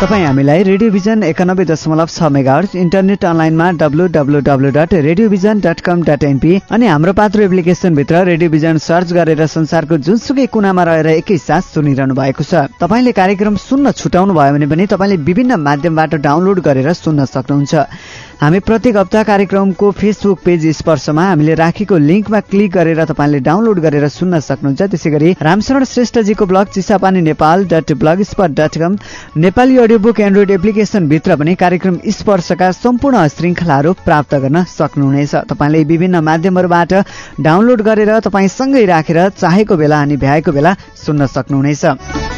तपाईँ हामीलाई radio vision एकानब्बे दशमलव छ मेगा इन्टरनेट अनलाइनमा W W W dot radio vision dot com dot NP अनि हाम्रो पात्रो एप्लिकेसनभित्र रेडियो भिजन सर्च गरेर संसारको जुनसुकै कुनामा रहेर एकैसाथ सुनिरहनु भएको छ। तपाईँले कार्यक्रम सुन्न छुटाउनु भयो भने पनि तपाईँले विभिन्न माध्यमबाट डाउनलोड गरेर सुन्न सक्नुहुन्छ। हामी प्रत्येक हप्ता कार्यक्रमको फेसबुक पेज स्पर्शमा हामीले राखेको लिङ्कमा क्लिक गरेर तपाईँले डाउनलोड गरेर सुन्न सक्नुहुन्छ। त्यसै गरी Ramsharan श्रेष्ठजीको blog Chisapani Nepal dot blog spot dot com Nepali audio book android एप्लिकेसनभित्र पनि कार्यक्रम स्पर्शका सम्पूर्ण श्रृङ्खलाहरू प्राप्त गर्न सक्नुहुनेछ। तपाईँले विभिन्न माध्यमहरूबाट डाउनलोड गरेर तपाईँसँगै राखेर चाहेको बेला अनि भ्याएको बेला सुन्न सक्नुहुनेछ।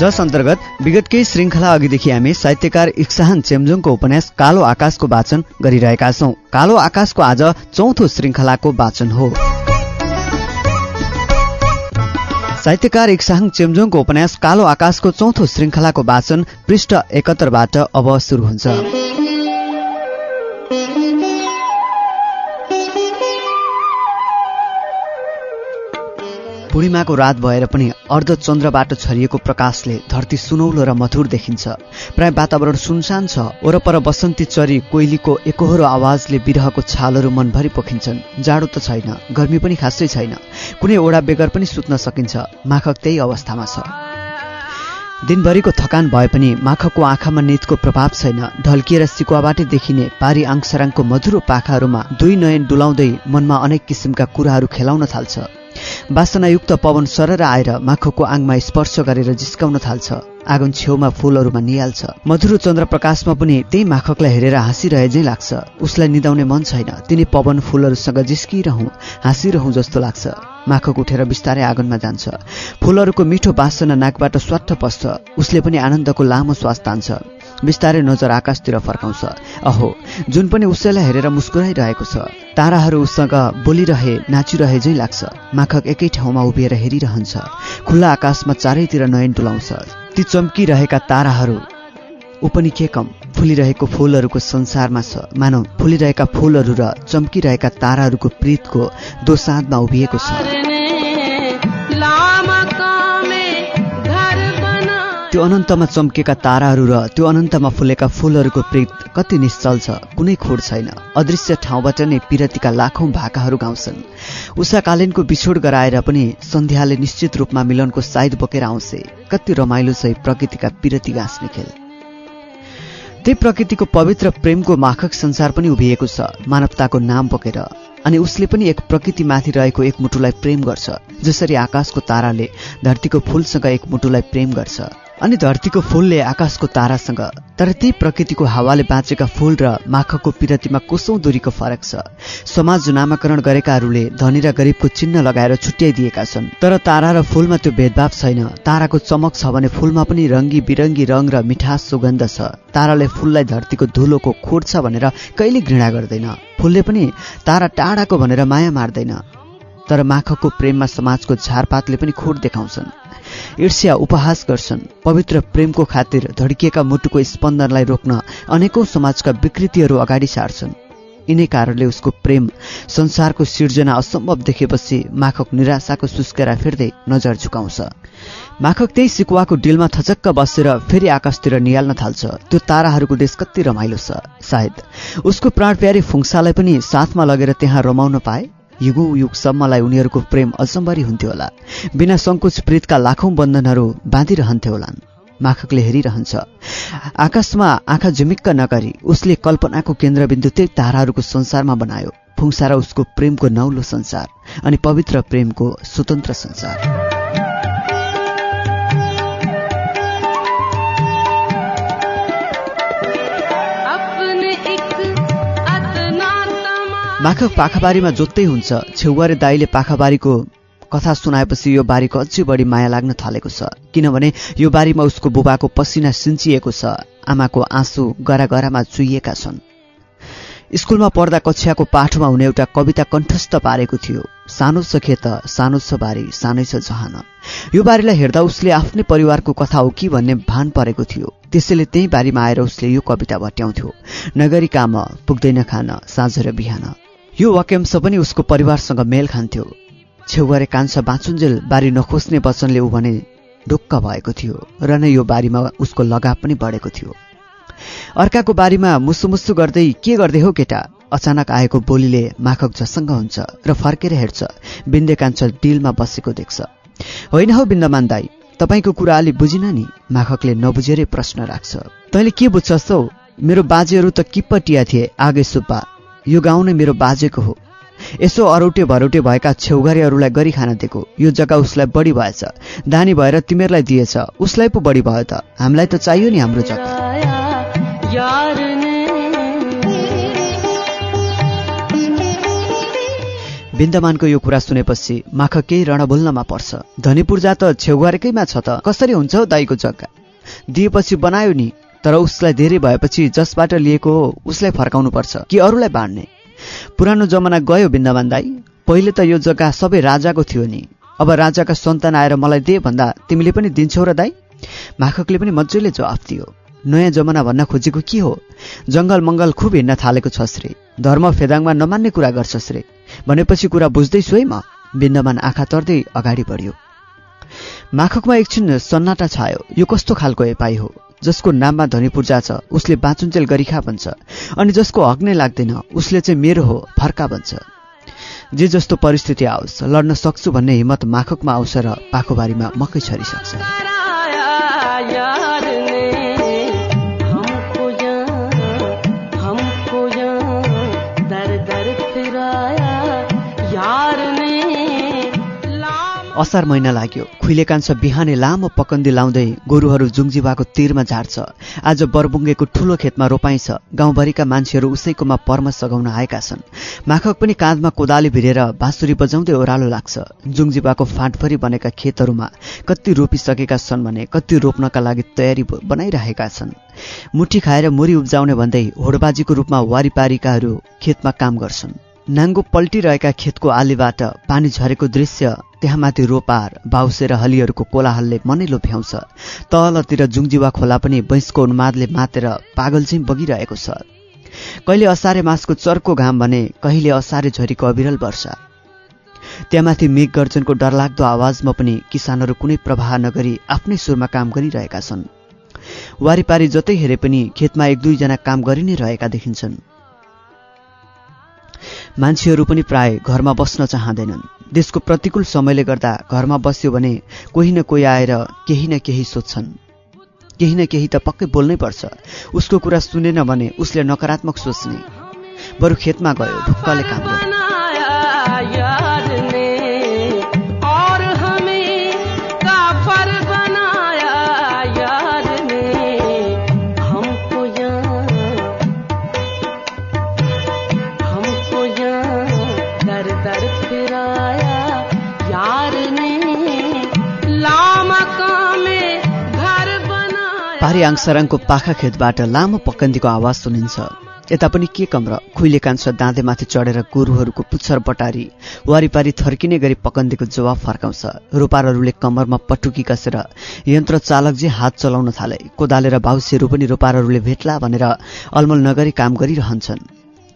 जस अन्तर्गत विगत केही श्रृङ्खला अघिदेखि हामी साहित्यकार इक्साहान चेम्जोङको उपन्यास कालो आकाशको वाचन गरिरहेका छौं। कालो आकाशको आज चौथो श्रृङ्खलाको वाचन हो। साहित्यकार इक्साहाङ चेम्जोङको उपन्यास कालो आकाशको चौथो श्रृङ्खलाको वाचन पृष्ठ एकहत्तरबाट अब सुरु हुन्छ। पूर्णिमाको रात भएर पनि अर्धचन्द्रबाट छरिएको प्रकाशले धरती सुनौलो र मधुर देखिन्छ। प्राय वातावरण सुनसान छ। वरपर बसन्ती चरी कोइलीको एकहोरो आवाजले बिरहको छालहरू मनभरि पोखिन्छन्। जाडो त छैन गर्मी पनि खासै छैन। कुनै ओडा बेगर पनि सुत्न सकिन्छ। माखक त्यही अवस्थामा छ। दिनभरिको थकान भए पनि माखकको आँखामा नितको प्रभाव छैन। ढल्किएर सिकुवाबाटै देखिने पारी आङसराङको मधुरो पाखाहरूमा दुई नयन डुलाउँदै मनमा अनेक किसिमका कुराहरू खेलाउन थाल्छ। वासनायुक्त पवन सरर आएर माखोको आङमा स्पर्श गरेर जिस्काउन थाल्छ। आँगन छेउमा फूलहरूमा निहाल्छ। मधुरो चन्द्र प्रकाशमा पनि त्यही माखकलाई हेरेर हाँसिरहे झै लाग्छ। उसलाई निदाउने मन छैन। तिनी पवन फूलहरूसँग जिस्किरहँ हाँसिरहँ जस्तो लाग्छ। माखक उठेर बिस्तारै आँगनमा जान्छ। फूलहरूको मिठो बासना नाकबाट स्वाट्ठ पस्छ। उसले पनि आनन्दको लामो श्वास तान्छ। बिस्तारै नजर आकाशतिर फर्काउँछ। अहो जुन पनि उसैलाई हेरेर मुस्कुराइरहेको छ ताराहरू उसँग बोलिरहे नाचिरहे झै लाग्छ। माखक एकै ठाउँमा उभिएर हेरिरहन्छ। खुल्ला आकाशमा चारैतिर नयन डुलाउँछ ती चम्किरहेका ताराहरू ऊ पनि के कम फुलिरहेको फुलहरूको संसारमा छ मानव फुलिरहेका फुलहरू र चम्किरहेका ताराहरूको प्रीतको दोसाँधमा उभिएको छ। त्यो अनन्तमा चम्केका ताराहरू र त्यो अनन्तमा फुलेका फूलहरूको प्रीत कति निश्चल छ कुनै खोड छैन। अदृश्य ठाउँबाट नै पिरतीका लाखौं भाकाहरू गाउँछन्। उषाकालीनको बिछोड गराएर पनि सन्ध्याले निश्चित रूपमा मिलनको साइद बोकेर आउँछे। कति रमाइलो छ प्रकृतिका पिरती गाँस्ने खेल। त्यही प्रकृतिको पवित्र प्रेमको माखक संसार पनि उभिएको छ मानवताको नाम बोकेर। अनि उसले पनि एक प्रकृतिमाथि रहेको एक मुटुलाई प्रेम गर्छ जसरी आकाशको ताराले धरतीको फूलसँग एक मुटुलाई प्रेम गर्छ। अनि धरतीको फूलले आकाशको तारासँग तर त्यही प्रकृतिको हावाले बाँचेका फूल र माखको पिरतीमा कोसौँ दूरीको फरक छ। समाज नामाकरण गरेकाहरूले धनी र गरिबको चिन्ह लगाएर छुट्याइदिएका छन्। तर तारा र फूलमा त्यो भेदभाव छैन। ताराको चमक छ भने फूलमा पनि रङ्गी बिरङ्गी रङ र मिठास सुगन्ध छ। ताराले फूललाई धरतीको धुलोको खोट छ भनेर कहिले घृणा गर्दैन। फूलले पनि तारा टाढाको भनेर माया मार्दैन। तर माखको प्रेममा समाजको झारपातले पनि खोट देखाउँछन्। ईर्ष्या उपहास गर्छन्। पवित्र प्रेमको खातिर धड्किएका मुटुको स्पन्दनलाई रोक्न अनेकौं समाजका विकृतिहरू अगाडि सार्छन्। यिनै कारणले उसको प्रेम संसारको सिर्जना असम्भव देखेपछि माखक निराशाको सुस्केरा फेर्दै नजर झुकाउँछ। माखक त्यही सिकुवाको डिलमा थचक्क बसेर फेरि आकाशतिर निहाल्न थाल्छ। त्यो ताराहरूको देश कति रमाइलो छ। सायद उसको प्राण प्यारी फुङसालाई पनि साथमा लगेर त्यहाँ रमाउन पाए। युगौँ युगसम्मलाई उनीहरूको प्रेम अचम्बरी हुन्थ्यो होला। बिना सङ्कोच प्रीतका लाखौं बन्धनहरू बाँधिरहन्थ्यो होलान्। माखकले हेरिरहन्छ आकाशमा आँखा झुमिक्क नगरी उसले कल्पनाको केन्द्रबिन्दु त्यही ताराहरूको संसारमा बनायो। फुङसा उसको प्रेमको नौलो संसार अनि पवित्र प्रेमको स्वतन्त्र संसार। माखक पाखाबारीमा जोत्तै हुन्छ। छेउवारे दाईले पाखाबारीको कथा सुनाएपछि यो बारीको अझै बढी माया लाग्न थालेको छ। किनभने यो बारीमा उसको बुबाको पसिना सिन्चिएको छ। आमाको आँसु गरा गरामा चुइएका छन्। स्कुलमा पढ्दा कक्षाको पाठमा हुने एउटा कविता कण्ठस्थ पारेको थियो। सानो छ खेत सानो छ बारी सानै छ जहान। यो बारीलाई हेर्दा उसले आफ्नै परिवारको कथा हो कि भन्ने भान परेको थियो। त्यसैले त्यही बारीमा आएर उसले यो कविता भट्याउँथ्यो। नगरी काम पुग्दैन खान साँझ र बिहान। यो वाक्यांश पनि उसको परिवारसँग मेल खान्थ्यो। छेउगरे कान्छ बाँचुन्जेल बारी नखोज्ने वचनले ऊ भने ढुक्क भएको थियो र नै यो बारीमा उसको लगाव पनि बढेको थियो। अर्काको बारीमा मुसु मुसु गर्दै के गर्दै हो केटा? अचानक आएको बोलीले माखक झसङ्ग हुन्छ र फर्केर हेर्छ बिन्दे काञ्चल डिलमा बसेको देख्छ। होइन हौ बिन्दमान दाई तपाईँको कुरा अलि बुझिन नि। माखकले नबुझेरै प्रश्न राख्छ तैँले के बुझ्छस् हौ? मेरो बाजेहरू त किप्पटिया थिए आगे सुब्बा यो गाउँ नै मेरो बाजेको हो। यसो अरौटे भरौटे भएका छेउघरेहरूलाई गरी खान दिएको। यो जग्गा उसलाई बढी भएछ। दानी भएर तिमीहरूलाई दिएछ। उसलाई पो बढी भयो त। हामीलाई त चाहियो नि हाम्रो जग्गा। बिन्दमानको यो कुरा सुनेपछि माख केही रणभुल्नमा पर्छ। धनी पूर्जा त छेउघरेकैमा छ त। कसरी हुन्छ हौ दाईको जग्गा? दिएपछि बनायो नि। तर उसलाई धेरै भएपछि जसबाट लिएको हो उसलाई फर्काउनु पर्छ कि अरूलाई बाँड्ने? पुरानो जमाना गयो बिन्दमान दाई। पहिले त यो जग्गा सबै राजाको थियो नि। अब राजाका सन्तान आएर मलाई दे भन्दा तिमीले पनि दिन्छौ र दाई। माखकले पनि मजाले जवाफ दियो। नयाँ जमाना भन्न खोजेको के हो? जङ्गल मङ्गल खुब हिँड्न थालेको छस् रे। धर्म फेदाङमा नमान्ने कुरा गर्छस् रे। भनेपछि कुरा बुझ्दैछु है म। बिन्दमान आँखा तर्दै अगाडि बढ्यो। माखकमा एकछिन सन्नाटा छायो। यो कस्तो खालको एपाई हो? जसको नाममा धनी पूर्जा छ उसले बाँचुन्जेल गरिखा भन्छ अनि जसको हक नै लाग्दैन उसले चाहिँ मेरो हो फर्का भन्छ जे जस्तो परिस्थिति आओस् लड्न सक्छु भन्ने हिम्मत माखकमा आउँछ र पाखोबारीमा मकै छरिसक्छ। असार महिना लाग्यो। खुइले बिहानै लामो पकन्दी लाउँदै गोरुहरू जुङजिवाको तीरमा झार्छ। आज बरबुङ्गेको ठुलो खेतमा रोपाइँ छ गाउँभरिका मान्छेहरू उसैकोमा पर्म सघाउन आएका छन्। माखक पनि काँधमा कोदाली भिरेर बाँसुरी बजाउँदै ओह्रालो लाग्छ। जुङजिवाको फाँटभरि बनेका खेतहरूमा कति रोपिसकेका छन् भने कति रोप्नका लागि तयारी बनाइरहेका छन्। मुठी खाएर मुरी उब्जाउने भन्दै होडबाजीको रूपमा वारिपारिकाहरू खेतमा काम गर्छन्। नाङ्गो पल्टिरहेका खेतको आलीबाट पानी झरेको दृश्य त्यहाँ माथि रोपार बाउसे र हलीहरूको कोलाहलले मनै लोभ्याउँछ तलतिर जुङजिवा खोला पनि बैंसको उन्मादले मातेर पागल चाहिँ बगिरहेको छ। कहिले असारे मासको चर्को घाम भने कहिले असारे झरीको अविरल वर्षा। त्यहाँमाथि मेघ गर्जनको डरलाग्दो आवाजमा पनि किसानहरू कुनै प्रवाह नगरी आफ्नै सुरमा काम गरिरहेका छन्। वारिपारी जतै हेरे पनि खेतमा एक दुईजना काम गरि नै रहेका देखिन्छन्। मान्छेहरू पनि प्राय घरमा बस्न चाहँदैनन्। देशको प्रतिकूल समयले गर्दा घरमा बस्यो भने कोही न कोही आएर केही न केही सोध्छन्। केही न केही त पक्कै बोल्नै पर्छ। उसको कुरा सुनेन भने उसले नकारात्मक सोच्ने। बरु खेतमा गयो ढुक्कले काम गर्यो। पारी आङसाराङको पाखा खेतबाट लामो पक्कन्दीको आवाज सुनिन्छ। यता पनि के कम र खुइले कान्छ दाँदेमाथि चढेर गोरुहरूको पुच्छर बटारी वारिपारी थर्किने गरी पकन्दीको जवाब फर्काउँछ। रोपारहरूले कम्मरमा पटुकी कसेर यन्त्र चालकजी हात चलाउन थाले। कोदालेर बाउसीहरू पनि रोपारहरूले भेट्ला भनेर अलमल नगरी काम गरिरहन्छन्।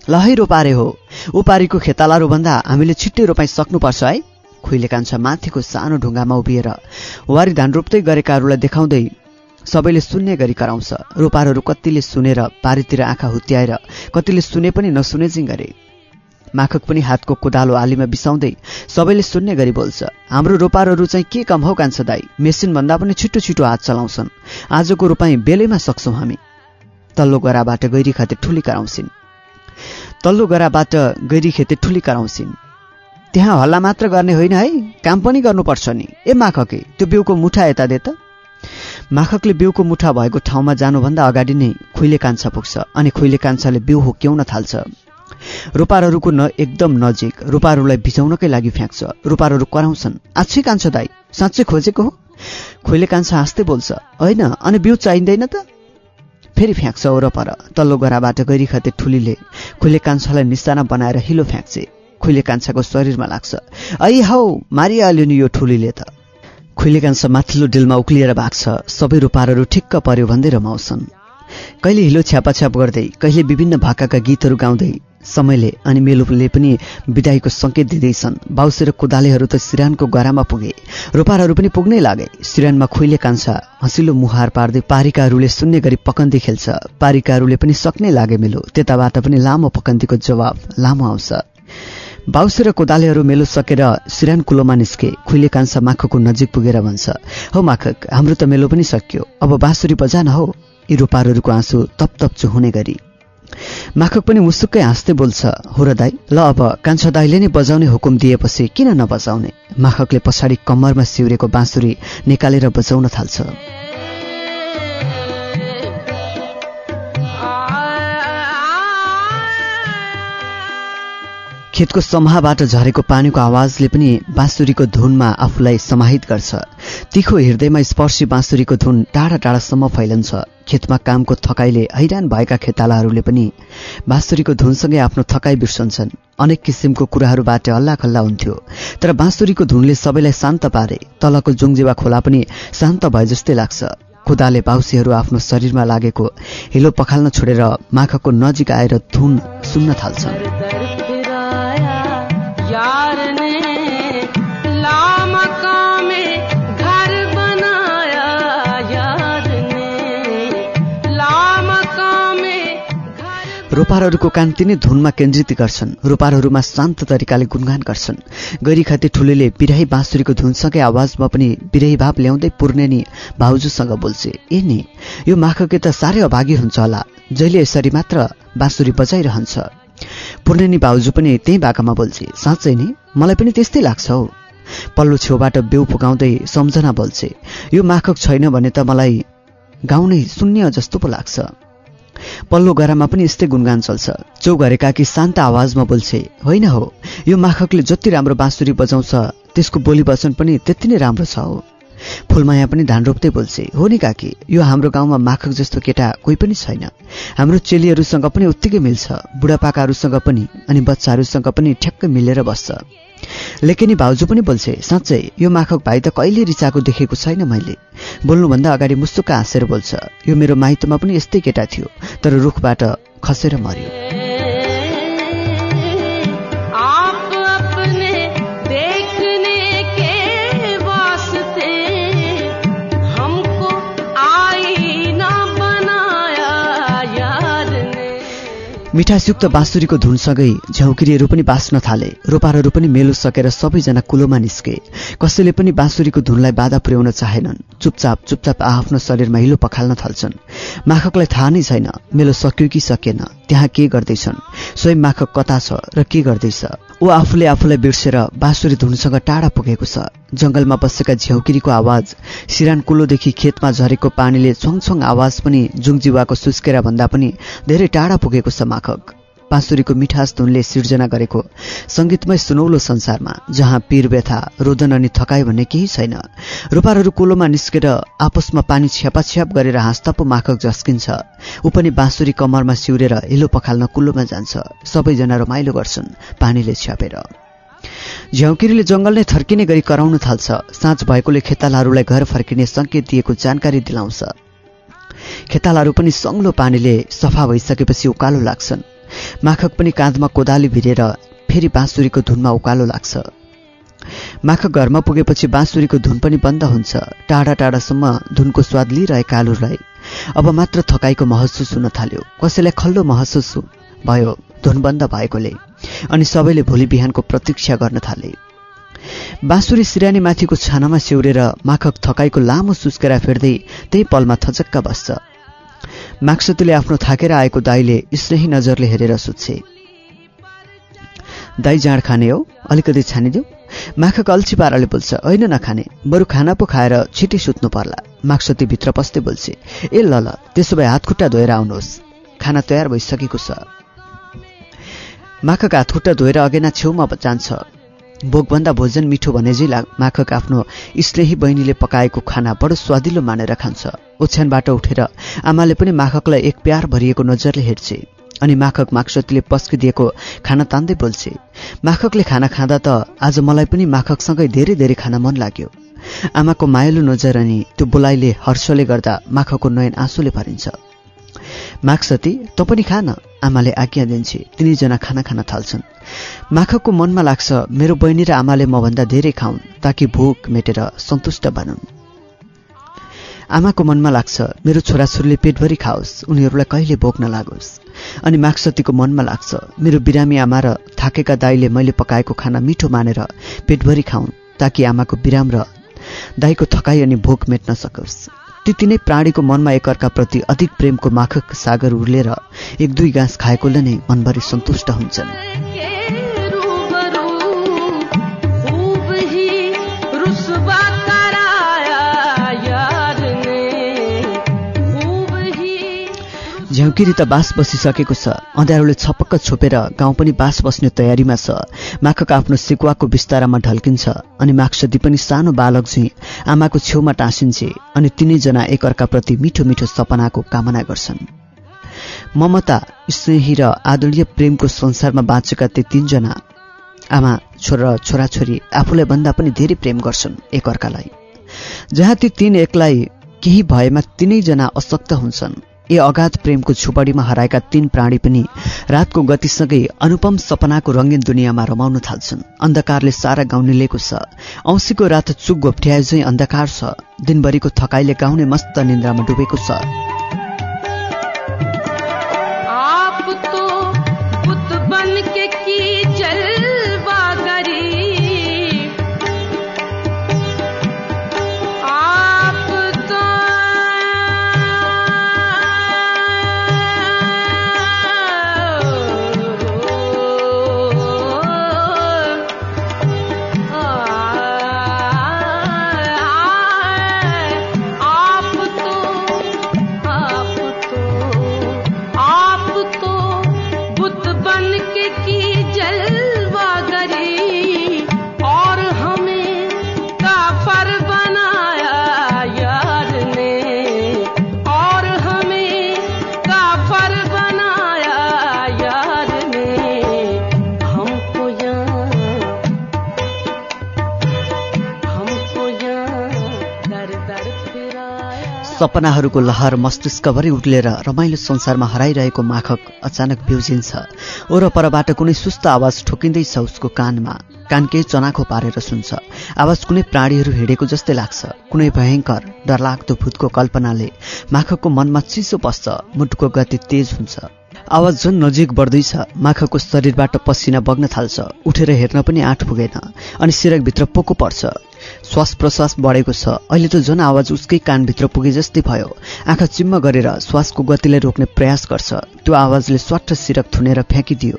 ल है रोपारे हो उपारीको खेतालाहरू भन्दा हामीले छिट्टै रोपाइ सक्नुपर्छ है। खुइले कान्छ माथिको सानो ढुङ्गामा उभिएर वारी धान रोप्दै गरेकाहरूलाई देखाउँदै सबैले सुन्ने गरी कराउँछ। रोपारहरू कतिले सुनेर पारीतिर आँखा हुत्याएर कतिले सुने पनि नसुने जिङ गरे माखक पनि हातको कोदालो आलीमा बिसाउँदै सबैले सुन्ने गरी बोल्छ। हाम्रो रोपारहरू चाहिँ के कम हौ कान्छ दाई? मेसिनभन्दा पनि छिटो छिटो हात चलाउँछन्। आजको रोपाई बेलैमा सक्छौँ हामी। तल्लो गराबाट गैरी खाते ठुली कराउँछिन्। तल्लो गराबाट गैरी खेते ठुली कराउँछिन्। त्यहाँ हल्ला मात्र गर्ने होइन है? काम पनि गर्नुपर्छ नि। ए माखके त्यो बिउको मुठा यता दे त। माखकले बिउको मुठा भएको ठाउँमा जानुभन्दा अगाडि नै खुइले कान्छा पुग्छ अनि खुइले कान्छाले बिउ हुक्याउन थाल्छ। रोपारहरूको न एकदम नजिक रोपारहरूलाई भिजाउनकै लागि फ्याँक्छ। रोपारहरू कराउँछन्। आछै कान्छ दाई साँच्चै खोजेको हो? खुइले कान्छा हाँस्दै बोल्छ होइन अनि बिउ चाहिँदैन त? फेरि फ्याँक्छ वरपर। तल्लो गराबाट गइरिखते ठुलीले खुइले कान्छालाई निशाना बनाएर हिलो फ्याँक्छे। खुइले कान्छाको शरीरमा लाग्छ। ऐ हौ मारिहाल्यो नि यो ठुलीले त। खुइले कान्छा माथिल्लो डिलमा उक्लिएर भाग्छ। सबै रोपारहरू ठिक्क पर्यो भन्दै रमाउँछन्। कहिले हिलो छ्यापाछ्याप गर्दै कहिले विभिन्न भाकाका गीतहरू गाउँदै समयले अनि मेलुले पनि विदाईको सङ्केत दिँदैछन्। बाउसे र कोदालेहरू त सिरानको गरामा पुगे। रोपारहरू पनि पुग्नै लागे। सिरानमा खुइले कान्छा हँसिलो मुहार पार्दै पारिकाहरूले सुन्ने गरी पकन्दी खेल्छ। पारिकाहरूले पनि सक्नै लागे मेलो। त्यताबाट पनि लामो पकन्दीको जवाब लामो आउँछ। बाउसे र कोदालेहरू मेलो सकेर सिरान कुलोमा निस्के खुइले कान्छा माखको नजिक पुगेर भन्छ। हौ माखक हाम्रो त मेलो पनि सकियो। अब बाँसुरी बजान हौ यी रोपारहरूको आँसु तप तप चुहुने गरी। माखक पनि मुसुक्कै हाँस्दै बोल्छ हो र दाई ल अब कान्छा दाईले नै बजाउने हुकुम दिएपछि किन नबजाउने? माखकले पछाडि कम्मरमा सिउरेको बाँसुरी निकालेर बजाउन थाल्छ। खेतको समूहबाट झरेको पानीको आवाजले पनि बाँसुरीको धुनमा आफूलाई समाहित गर्छ। तिखो हृदयमा स्पर्शी बाँसुरीको धुन टाढा टाढासम्म फैलन्छ। खेतमा कामको थकाइले हैरान भएका खेतालाहरूले पनि बाँसुरीको धुनसँगै आफ्नो थकाइ बिर्सन्छन्। अनेक किसिमको कुराहरूबाट हल्लाखल्ला हुन्थ्यो। तर बाँसुरीको धुनले सबैलाई शान्त पारे। तलको जुङजेवा खोला पनि शान्त भए जस्तै लाग्छ। खुदाले बाउसीहरू आफ्नो शरीरमा लागेको हिलो पखाल्न छोडेर माखको नजिक आएर धुन सुन्न थाल्छन्। रोपारहरूको कान तिनै धुनमा केन्द्रित गर्छन्। रोपारहरूमा शान्त तरिकाले गुणगान गर्छन्। गरी खाते ठुलेले बिराही बाँसुरीको धुनसँगै आवाजमा पनि बिरही भाव ल्याउँदै पूर्णेनी भाउजूसँग बोल्छे ए नि यो माखके त साह्रै अभागी हुन्छ होला। जहिले यसरी मात्र बाँसुरी बजाइरहन्छ पूर्णेनी भाउजू पनि त्यही बाकामा बोल्छे साँच्चै नि मलाई पनि त्यस्तै लाग्छ हौ पल्लो छेउबाट बेउ पुगाउँदै सम्झना बोल्छे यो माखक छैन भने त मलाई गाउनै शून्य जस्तो पो लाग्छ। पल्लो गरामा पनि यस्तै गुणगान चल्छ। चौघरेका कि शान्त आवाजमा बोल्छे होइन हो यो माखकले जति राम्रो बाँसुरी बजाउँछ त्यसको बोली वचन पनि त्यति नै राम्रो छ हो। फुलमाया पनि धान रोप्दै बोल्छे हो नि काकी यो हाम्रो गाउँमा माखक जस्तो केटा कोही पनि छैन। हाम्रो चेलीहरूसँग पनि उत्तिकै मिल्छ बुढापाकाहरूसँग पनि अनि बच्चाहरूसँग पनि ठ्याक्कै मिलेर बस्छ। लेकिनी भाउजू पनि बोल्छे साँच्चै यो माखक भाइ त कहिले रिचाएको देखेको छैन मैले। बोल्नुभन्दा अगाडि मुसुक्क हाँसेर बोल्छ यो मेरो माइतमा पनि यस्तै केटा थियो तर रुखबाट खसेर मर्यो मिठासयुक्त बाँसुरीको धुनसँगै झ्याउकिरीहरू पनि बाँच्न थाले। रोपारहरू पनि मेलो सकेर सबैजना कुलोमा निस्के। कसैले पनि बाँसुरीको धुनलाई बाधा पुर्याउन चाहेनन्। चुपचाप चुपचाप आफ्नो शरीरमा हिलो पखाल्न थाल्छन्। माखकलाई थाहा नै छैन मेलो सक्यो कि सकेन त्यहाँ के गर्दैछन्? स्वयं माखक कता छ र के गर्दैछ? ऊ आफूले आफूलाई बिर्सेर बाँसुरी धुनसँग टाढा पुगेको छ। जङ्गलमा बसेका झ्याउकिरीको आवाज सिरान कुलोदेखि खेतमा झरेको पानीले छङछङ आवाज पनि जुङजिवाको सुस्केरा भन्दा पनि धेरै टाढा पुगेको छ माखक। बाँसुरीको मिठास धुनले सिर्जना गरेको सङ्गीतमय सुनौलो संसारमा जहाँ पीर व्यथा रोदन अनि थकाइ भन्ने केही छैन। रूपारहरू कुलोमा निस्केर आपसमा पानी छ्यापाछ्याप गरेर हाँस्दा पो माखक झस्किन्छ। ऊ पनि बाँसुरी कमरमा सिउरेर हिलो पखाल्न कुलोमा जान्छ। सबैजना रमाइलो गर्छन् पानीले छ्यापेर। झ्याउकिरीले जङ्गल नै थर्किने गरी कराउन थाल्छ। साँझ भएकोले खेतालाहरूलाई घर फर्किने सङ्केत दिएको जानकारी दिलाउँछ। खेतालाहरू पनि सङ्लो पानीले सफा भइसकेपछि उकालो लाग्छन्। माखक पनि काँधमा कोदाली भिरेर फेरि बाँसुरीको धुनमा उकालो लाग्छ। माखक घरमा पुगेपछि बाँसुरीको धुन पनि बन्द हुन्छ। टाढा टाढासम्म धुनको स्वाद लिइरहेका आलुलाई अब मात्र थकाइको महसुस हुन थाल्यो। कसैलाई खल्लो महसुस भयो धुन बन्द भएकोले। अनि सबैले भोलि बिहानको प्रतीक्षा गर्न थाले। बाँसुरी सिरानी माथिको छानामा सिउरेर माखक थकाइको लामो सुस्केरा फेर्दै त्यही पलमा थचक्क बस्छ। माक्सतुले आफ्नो थाकेर आएको दाईले स्नेही नजरले हेरेर सुत्छे दाई जाँड खाने हो? अलिकति छानिदेऊ? माखक अल्छी पाराले बोल्छ होइन नखाने। बरु खाना पो खाएर छिटै सुत्नु पर्ला। माक्सती भित्र पस्दै बोल्छे ए ल ल त्यसो भए हातखुट्टा धोएर आउनुहोस्। खाना तयार भइसकेको छ। माखक हातखुट्टा धोएर अगेना छेउमा जान्छ। भोकभन्दा भोजन मिठो भने झै ला माखक आफ्नो स्नेही बहिनीले पकाएको खाना बडो स्वादिलो मानेर खान्छ। ओछ्यानबाट उठेर आमाले पनि माखकलाई एक प्यार भरिएको नजरले हेर्छे अनि माखक माक्सतीले पस्किदिएको खाना तान्दै बोल्छे माखकले खाना खाँदा त आज मलाई पनि माखकसँगै धेरै धेरै खान मन लाग्यो। आमाको मायालु नजर अनि त्यो बोलाइले हर्षले गर्दा माखकको नयन आँसुले भरिन्छ। माक्सती तँ पनि खान आमाले आज्ञा दिन्छे। तिनैजना खाना खान थाल्छन्। माखकको मनमा लाग्छ मेरो बहिनी र आमाले मभन्दा धेरै खाउन् ताकि भोक मेटेर सन्तुष्ट बनुन्। आमाको मनमा लाग्छ मेरो छोराछोरीले पेटभरि खाओस् उनीहरूलाई कहिले भोक नलागोस्। अनि माक्सतीको मनमा लाग्छ मेरो बिरामी आमा र थाकेका दाईले मैले पकाएको खाना मिठो मानेर पेटभरि खाउन् ताकि आमाको बिराम र दाईको थकाइ अनि भोक मेट्न सकोस्। ती तिनै प्राणीको मनमा एकअर्काप्रति अधिक प्रेमको माखक सागर उर्लेर एक दुई घाँस खाएकोले नै मनभरि सन्तुष्ट हुन्छन्। झ्याउकिरी त बास बसिसकेको छ। अँध्यारोले छपक्क छोपेर गाउँ पनि बास बस्ने तयारीमा छ। माखक आफ्नो सिकुवाको बिस्तारामा ढल्किन्छ अनि माक्सदी पनि सानो बालक झैँ आमाको छेउमा टाँसिन्छे अनि तिनैजना एकअर्काप्रति मिठो मिठो सपनाको कामना गर्छन्। ममता स्नेही र आदरणीय प्रेमको संसारमा बाँचेका ती तिनजना आमा छोरा छोराछोरी आफूलाई भन्दा पनि धेरै प्रेम गर्छन् एकअर्कालाई। जहाँ ती तीन एकलाई केही भएमा तिनैजना अशक्त हुन्छन्। ए अगाध प्रेमको झुपडीमा हराएका तीन प्राणी पनि रातको गतिसँगै अनुपम सपनाको रङ्गीन दुनियाँमा रमाउन थाल्छन्। अन्धकारले सारा गाउँ निलेको छ। औँसीको रात चुक घोप्ट्याए झैँ अन्धकार छ। दिनभरिको थकाइले गाउने मस्त निन्द्रामा डुबेको छ। सपनाहरूको लहर मस्तिष्कभरि उर्लेर रमाइलो संसारमा हराइरहेको माखक अचानक बिउजिन्छ वरपरबाट कुनै सुस्त आवाज ठोकिँदैछ उसको कानमा। कान केही चनाखो पारेर सुन्छ। आवाज कुनै प्राणीहरू हिँडेको जस्तै लाग्छ। कुनै भयङ्कर डरलाग्दो भूतको कल्पनाले माखकको मनमा चिसो बस्छ मुटुको गति तेज हुन्छ। आवाज झन् नजिक बढ्दैछ माखकको शरीरबाट पसिना बग्न थाल्छ उठेर हेर्न पनि आँट पुगेन अनि सिरकभित्र पोको पर्छ। श्वास प्रश्वास बढेको छ। अहिले त झन् आवाज उसकै कानभित्र पुगे जस्तै भयो। आँखा चिम्म गरेर श्वासको गतिलाई रोक्ने प्रयास गर्छ। त्यो आवाजले स्वाट्ट सिरक थुनेर फ्याँकिदियो।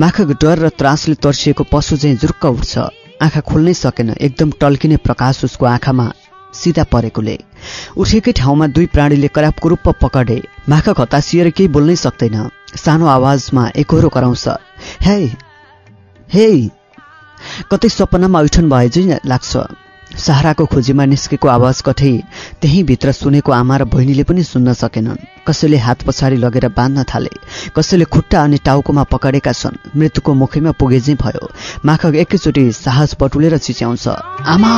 माखक डर र त्रासले तर्सिएको पशु चाहिँ जुर्क उठ्छ। आँखा खोल्नै सकेन। एकदम टल्किने प्रकाश उसको आँखामा सिधा परेकोले। उठेकै ठाउँमा दुई प्राणीले करापको रूप पकडे। माखक हतासिएर केही बोल्नै सक्दैन। सानो आवाजमा एकहोरो कराउँछ हे हे कतै सपनामा ऐठन भए चाहिँ लाग्छ। सहाराको खोजीमा निस्केको आवाज कठै त्यहीँ भित्र सुनेको आमा र बहिनीले पनि सुन्न सकेनन्। कसैले हात पछाडि लगेर बाँध्न थाले कसैले खुट्टा अनि टाउकोमा पकडेका छन्। मृत्युको मुखैमा पुगे चाहिँ भयो। माखक एकैचोटि साहस बटुलेर चिच्याउँछ आमा!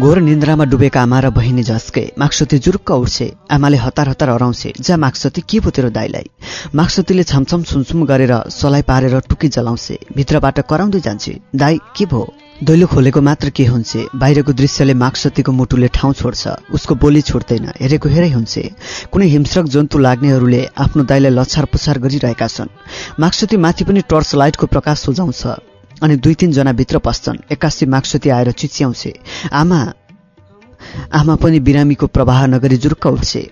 घोर निन्द्रामा डुबेका आमा र बहिनी झस्के। माक्सती जुरुक्क उठ्छे। आमाले हतार हतार हराउँछे जा माक्सती के पो तेरो दाईलाई? माक्सतीले छमछम सुमसुम गरेर सलाई पारेर टुकी जलाउँछे। भित्रबाट कराउँदै जान्छे दाई के भो दैलो खोलेको मात्र के हुन्छ? बाहिरको दृश्यले माक्सतीको मुटुले ठाउँ छोड्छ। उसको बोली छोड्दैन हेरेको हेरै हुन्छ। कुनै हिंस्रक जन्तु लाग्नेहरूले आफ्नो दाईलाई लछार पुछार गरिरहेका छन्। माक्सती माथि पनि टर्च लाइटको प्रकाश सोझाउँछ अनि दुई तिनजना भित्र पस्छन्। एक्कासी माक्सती आएर चिच्याउँछे। आमा आमा पनि बिरामीको प्रवाह नगरी जुरुक्क उठ्छे।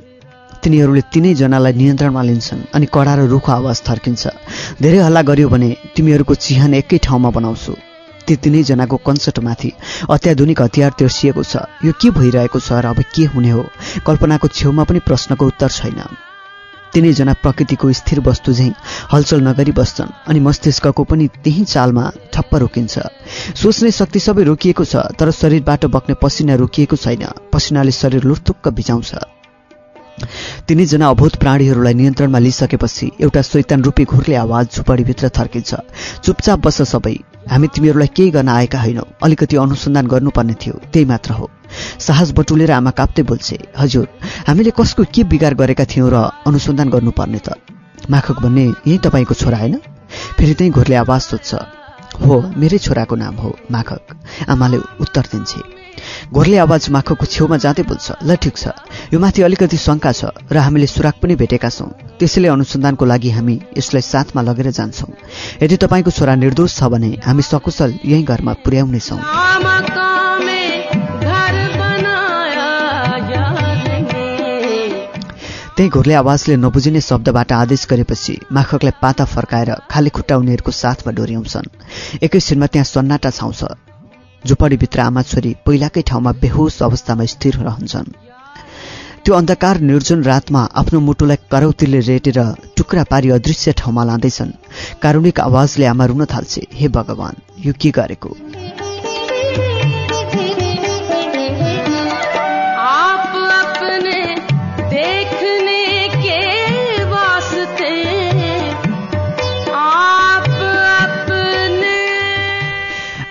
तिनीहरूले तिनैजनालाई नियन्त्रणमा लिन्छन् अनि कडा र रुखो आवाज थर्किन्छ। धेरै हल्ला गर्यो भने तिमीहरूको चिहान एकै ठाउँमा बनाउँछु। ती तिनैजनाको कन्सर्टमाथि अत्याधुनिक हतियार तेर्सिएको छ। यो के भइरहेको छ र अब के हुने हो? कल्पनाको छेउमा पनि प्रश्नको उत्तर छैन। तिनैजना प्रकृतिको स्थिर वस्तु झैँ हलचल नगरी बस्छन् अनि मस्तिष्कको पनि त्यही चालमा ठप्प रोकिन्छ। सोच्ने शक्ति सबै रोकिएको छ तर शरीरबाट बग्ने पसिना रोकिएको छैन। पसिनाले शरीर लुटुक्क भिजाउँछ। तिनैजना अभूत प्राणीहरूलाई नियन्त्रणमा लिइसकेपछि एउटा शैतान रूपी घुर्ले आवाज झुपडीभित्र थर्किन्छ। चुपचाप बस सबै। हामी तिमीहरूलाई केही गर्न आएका होइनौ। अलिकति अनुसन्धान गर्नुपर्ने थियो। त्यही मात्र हो। साहस बटुलेर आमा काप्दै बोल्छे हजुर हामीले कसको के बिगार गरेका थियौँ र अनुसन्धान गर्नुपर्ने त? माखक भन्ने यही तपाईँको छोरा होइन? फेरि त्यही घोरले आवाज सोध्छ हो मेरै छोराको नाम हो माखक। आमाले उत्तर दिन्छे। घोरले आवाज माखकको छेउमा जाँदै बोल्छ ल ठिक छ। यो माथि अलिकति शङ्का छ। र हामीले सुराग पनि भेटेका छौँ। त्यसैले अनुसन्धानको लागि हामी यसलाई साथमा लगेर जान्छौँ। यदि तपाईँको छोरा निर्दोष छ भने हामी सकुशल यही घरमा पुर्याउनेछौँ त्यही घोरले आवाजले नबुझिने शब्दबाट आदेश गरेपछि माखकलाई पाता फर्काएर खाली खुट्टा उनीहरूको साथमा डोर्याउँछन्। एकैछिनमा त्यहाँ सन्नाटा छाउँछ। झुपडीभित्र आमा छोरी पहिलाकै ठाउँमा बेहोस अवस्थामा स्थिर रहन्छन्। त्यो अन्धकार निर्जुन रातमा आफ्नो मुटुलाई करौतीले रेटेर टुक्रा पारी अदृश्य ठाउँमा लाँदैछन्। कारुणिक आवाजले आमा रुन थाल्छे हे भगवान यो के गरेको?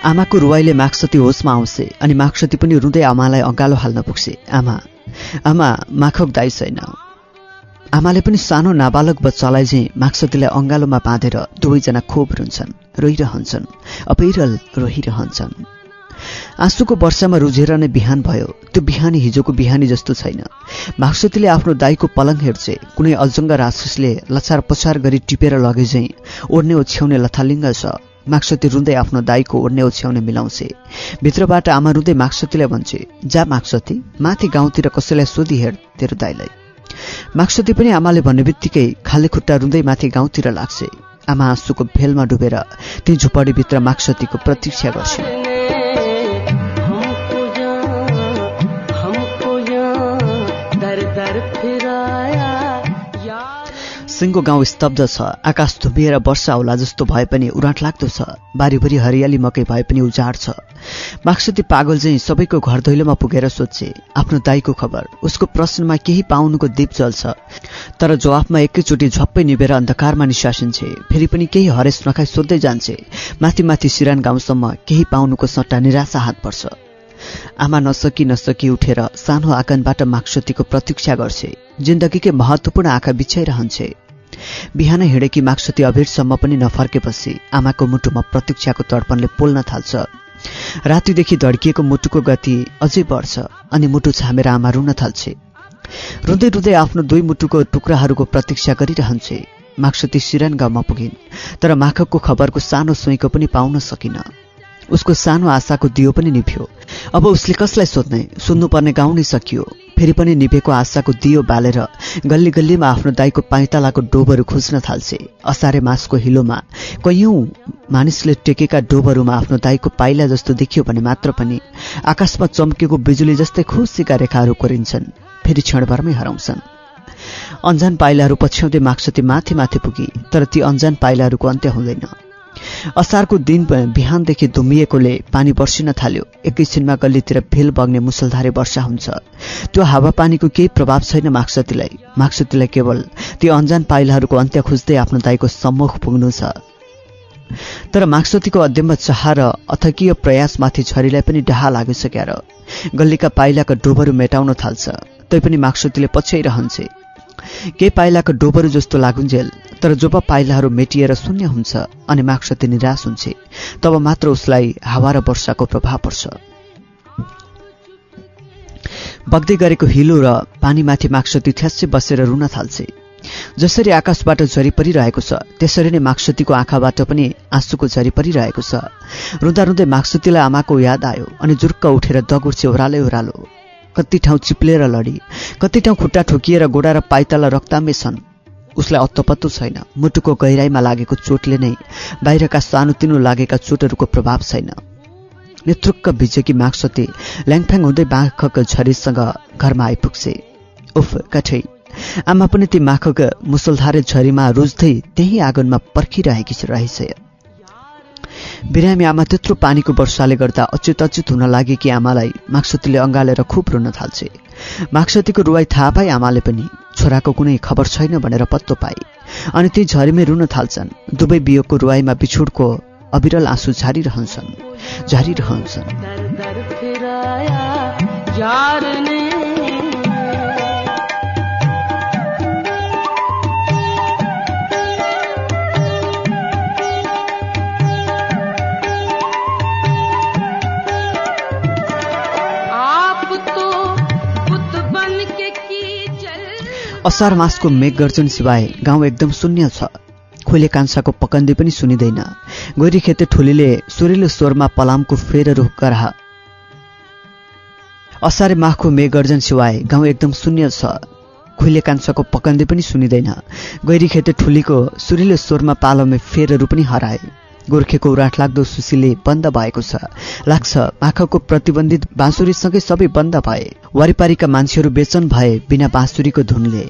आमाको रुवाईले माक्सती होसमा आउँछे अनि माक्सती पनि रुँदै आमालाई अँगालो हाल्न पुग्छे। आमा आमा माखक दाइ छैन। आमाले पनि सानो नाबालक बच्चालाई चाहिँ माक्सतीलाई अँगालोमा बाँधेर दुवैजना खोप रुन्छन् रोइरहन्छन् अपैरल रोइरहन्छन्। आँसुको वर्षामा रुझेर नै बिहान भयो। त्यो बिहानी हिजोको बिहानी जस्तो छैन। माक्सतीले आफ्नो दाईको पलङ हेर्छे। कुनै अजङ्ग राक्षसले लछार पछार गरी टिपेर लगे झैँ ओढ्ने ओछ्याउने लथालिङ्ग छ। माक्सती रुँदै आफ्नो दाईको ओढ्ने ओछ्याउने मिलाउँछे। भित्रबाट आमा रुँदै माक्सतीलाई भन्छे जा माक्सती माथि गाउँतिर कसैलाई सोधी हेर तेरो दाईलाई माक्सती पनि आमाले भन्ने बित्तिकै खाली खुट्टा रुँदै माथि गाउँतिर लाग्छे। आमा आँसुको भेलमा डुबेर ती झुपडीभित्र माक्सतीको प्रतीक्षा गर्छिन् सिङ्गो गाउँ स्तब्ध छ। आकाश धुम्बिएर वर्षा आउला जस्तो भए पनि उराट लाग्दो छ। बारीभरि हरियाली मकै भए पनि उजाड छ। माक्सती पागल चाहिँ सबैको घर दैलोमा पुगेर सोध्छे आफ्नो दाईको खबर? उसको प्रश्नमा केही पाउनुको दीप जल्छ तर जवाफमा एकैचोटि झप्पै निभेर अन्धकारमा निश्वासिन्छे फेरि पनि केही हरेस नखाई सोध्दै जान्छे माथि माथि सिरान गाउँसम्म केही पाउनुको सट्टा निराशा हात पर्छ आमा नसकी नसकी उठेर सानो आँगनबाट माक्सतीको प्रतीक्षा गर्छे। जिन्दगीकै महत्वपूर्ण आँखा बिछाइरहन्छे। बिहान हिँडेकी माक्सती अभिरसम्म पनि नफर्केपछि आमाको मुटुमा प्रतीक्षाको तडपनले पोल्न थाल्छ। रातिदेखि धड्किएको मुटुको गति अझै बढ्छ अनि मुटु छामेर आमा रुन थाल्छे। रुँदै रुँदै आफ्नो दुई मुटुको टुक्राहरूको प्रतीक्षा गरिरहन्छे। माक्सती सिरान गाउँमा पुगिन् तर माखकको खबरको सानो सुइँको पनि पाउन सकिन। उसको सानो आशाको दियो पनि निभ्यो। अब उसले कसलाई सोध्ने? सुन्नुपर्ने गाउँ नै सकियो। फेरि पनि निभेको आशाको दियो बालेर गल्ली गल्लीमा आफ्नो दाईको पाइतालाको डोबहरू खोज्न थाल्छे। असारे मासको हिलोमा कैयौँ मानिसले टेकेका डोबहरूमा आफ्नो दाईको पाइला जस्तो देखियो भने मात्र पनि आकाशमा चम्केको बिजुली जस्तै खुसीका रेखाहरू कोरिन्छन् फेरि क्षणभरमै हराउँछन्। अन्जान पाइलाहरू पछ्याउँदै माक्सती माथि माथि पुगी तर ती अन्जान पाइलाहरूको अन्त्य हुँदैन। असारको दिन बिहानदेखि धुमिएकोले पानी वर्षिन थाल्यो। एकैछिनमा गल्लीतिर भेल बग्ने मुसलधारे वर्षा हुन्छ। त्यो हावापानीको केही प्रभाव छैन माक्सतीलाई। माक्सतीलाई केवल ती अन्जान पाइलाहरूको अन्त्य खोज्दै आफ्नो दाईको सम्मुख पुग्नु छ। तर माक्सतीको अध्ययनमा चाह र अथकीय प्रयासमाथि छोरीलाई पनि डहा लागिसक्या गल्लीका पाइलाका डोबहरू मेटाउन थाल्छ। तैपनि माक्सतीले पछ्याइरहन्छे। केही पाइलाको डोबहरू जस्तो लागुन्जेल? तर जब पाइलाहरू मेटिएर शून्य हुन्छ अनि माक्सती निराश हुन्छ तब मात्र उसलाई हावा र वर्षाको प्रभाव पर्छ। बग्दै गरेको हिलो र पानीमाथि माक्सती थ्यास्से बसेर रुन थाल्छे। जसरी आकाशबाट झरी परिरहेको छ त्यसरी नै माक्सतीको आँखाबाट पनि आँसुको झरी परिरहेको छ। रुँदा रुँदै माक्सतीलाई आमाको याद आयो अनि जुर्क उठेर दगुर्छे ओह्रालै ओह्रालो। कति ठाउँ चिप्लेर लडी कति ठाउँ खुट्टा ठोकिएर गोडा र पाइताला रक्तामै छन्। उसलाई अत्तपत्तो छैन। मुटुको गहिराईमा लागेको चोटले नै बाहिरका सानोतिनो लागेका चोटहरूको प्रभाव छैन। नेतृक्क भिजेकी माक्सती ल्याङफ्याङ हुँदै बाँखक झरीसँग घरमा आइपुग्छे। उफ कठै आमा पनि ती माखक मुसलधारे झरीमा रुज्दै त्यही आँगनमा पर्खिरहेकी रहेछ। बिरामी आमा त्यत्रो पानीको वर्षाले गर्दा अच्युत अच्युत हुन लागेकी आमालाई माक्सतीले अँगालेर खुब रुन थाल्छे। माक्सतीको रुवाई थाहा पाए आमाले पनि छोराको कुनै खबर छैन भनेर पत्तो पाए। अनि ती झरीमै रुन थाल्छन्। दुवै बियोको रुवाईमा बिछुडको अविरल आँसु झारिरहन्छन्। झारिरहन्छन्। असार मासको मेघगर्जन सिवाय गाउँ एकदम शून्य छ। खोले कान्छाको पकन्दी पनि सुनिँदैन। गोरी खेते ठुलीले सुरिलो स्वरमा पलामको फेर रुख गराह असारे माखको मेघगर्जन सिवाय गाउँ एकदम शून्य छ। खुइले कान्छाको पकन्दी पनि सुनिँदैन। गैरी खेते ठुलीको सुरिलो स्वरमा पालोमे फेरहरू पनि हराए। गोर्खेको उराठ लाग्दो सुशीले बन्द भएको छ। लाग्छ आँखाको प्रतिबन्धित बाँसुरीसँगै सबै बन्द भए। वारिपारीका मान्छेहरू बेचन भए बिना बाँसुरीको धुनले।